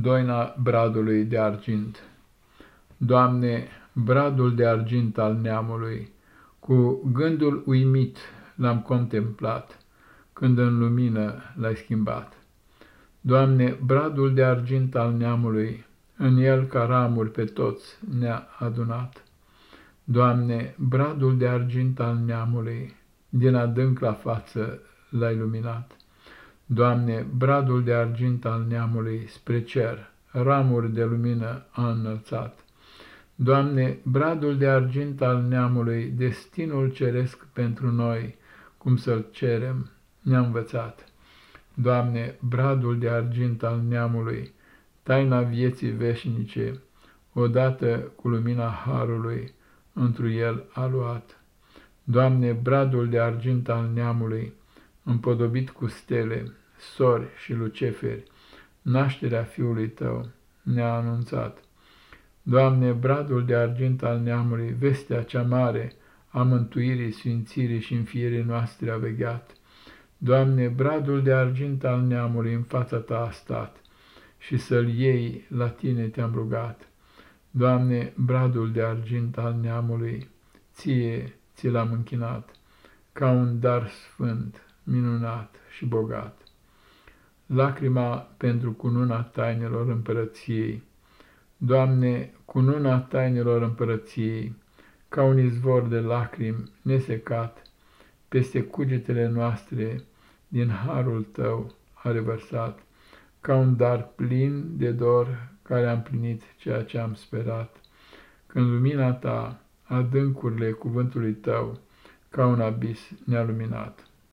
Doina bradului de argint Doamne, bradul de argint al neamului, Cu gândul uimit l-am contemplat, Când în lumină l-ai schimbat. Doamne, bradul de argint al neamului, În el ca ramuri pe toți ne-a adunat. Doamne, bradul de argint al neamului, Din adânc la față l-ai luminat. Doamne, bradul de argint al neamului spre cer, ramuri de lumină a înălțat. Doamne, bradul de argint al neamului, destinul ceresc pentru noi, cum să-l cerem, ne-a învățat. Doamne, bradul de argint al neamului, taina vieții veșnice, odată cu lumina harului, întru el a luat. Doamne, bradul de argint al neamului, împodobit cu stele, sori și luceferi, nașterea Fiului Tău ne-a anunțat. Doamne, bradul de argint al neamului, vestea cea mare a mântuirii, sfințirii și înfierii noastre a vegheat. Doamne, bradul de argint al neamului în fața Ta a stat și să-l iei la Tine te-am rugat. Doamne, bradul de argint al neamului, Ție ți l-am închinat, ca un dar sfânt, minunat și bogat. Lacrima pentru cununa tainelor împărăției, Doamne, cununa tainelor împărăției, ca un izvor de lacrimi nesecat, peste cugetele noastre din harul Tău a revărsat, ca un dar plin de dor care am plinit ceea ce am sperat, când lumina Ta, adâncurile cuvântului Tău, ca un abis ne-a luminat.